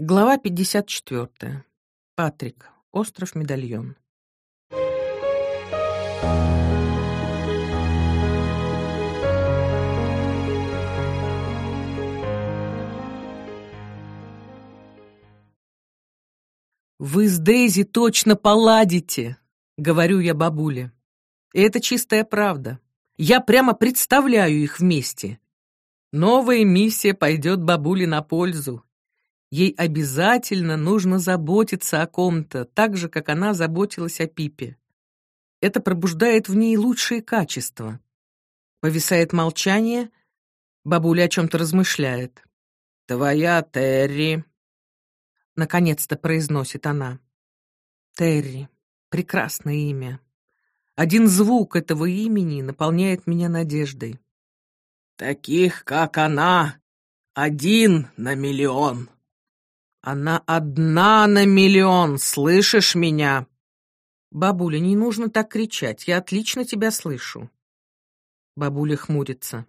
Глава 54. Патрик. Остров Медальон. «Вы с Дейзи точно поладите!» — говорю я бабуле. И это чистая правда. Я прямо представляю их вместе. Новая миссия пойдет бабуле на пользу. Ей обязательно нужно заботиться о ком-то, так же, как она заботилась о Пипе. Это пробуждает в ней лучшие качества. Повисает молчание, бабуля о чем-то размышляет. «Твоя Терри», — наконец-то произносит она. «Терри. Прекрасное имя. Один звук этого имени наполняет меня надеждой. Таких, как она, один на миллион. Она одна на миллион, слышишь меня? Бабуля, не нужно так кричать, я отлично тебя слышу. Бабуля хмурится.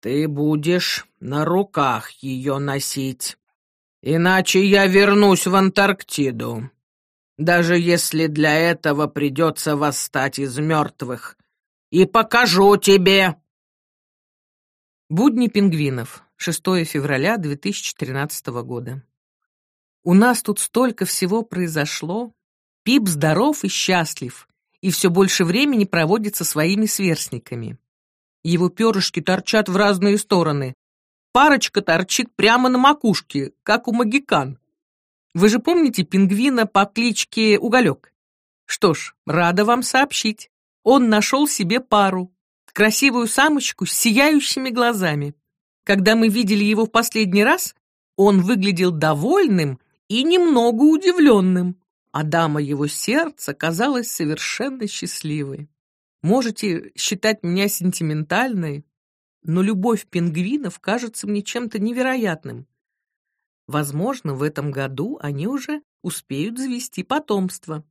Ты будешь на руках ее носить, иначе я вернусь в Антарктиду. Даже если для этого придется восстать из мертвых. И покажу тебе. Будни пингвинов. 6 февраля 2013 года. У нас тут столько всего произошло. Пип здоров и счастлив, и все больше времени проводит со своими сверстниками. Его перышки торчат в разные стороны. Парочка торчит прямо на макушке, как у магикан. Вы же помните пингвина по кличке Уголек? Что ж, рада вам сообщить. Он нашел себе пару. Красивую самочку с сияющими глазами. Когда мы видели его в последний раз, он выглядел довольным и немного удивленным, а дама его сердца казалась совершенно счастливой. Можете считать меня сентиментальной, но любовь пингвинов кажется мне чем-то невероятным. Возможно, в этом году они уже успеют завести потомство.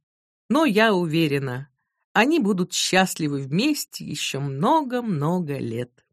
Но я уверена, они будут счастливы вместе еще много-много лет.